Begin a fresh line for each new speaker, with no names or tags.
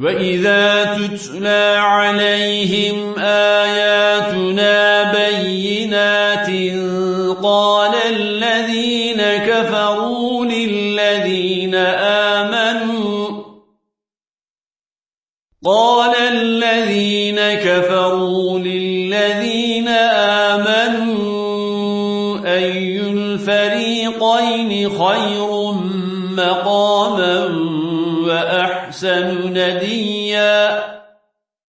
وَإِذَا تُتْلَى عَلَيْهِمْ آيَاتُنَا بَيِّنَاتٍ قَالَ الَّذِينَ كَفَرُوا لِلَّذِينَ آمَنُوا قَالَ الَّذِينَ كَفَرُوا لِلَّذِينَ آمَنُوا أَيُّ الْفَرِيقَيْنِ خَيْرٌ مَّقَامًا وَأَحْسَنُ نَدِيًّا.